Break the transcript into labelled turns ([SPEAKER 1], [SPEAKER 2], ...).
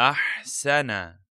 [SPEAKER 1] أحسن.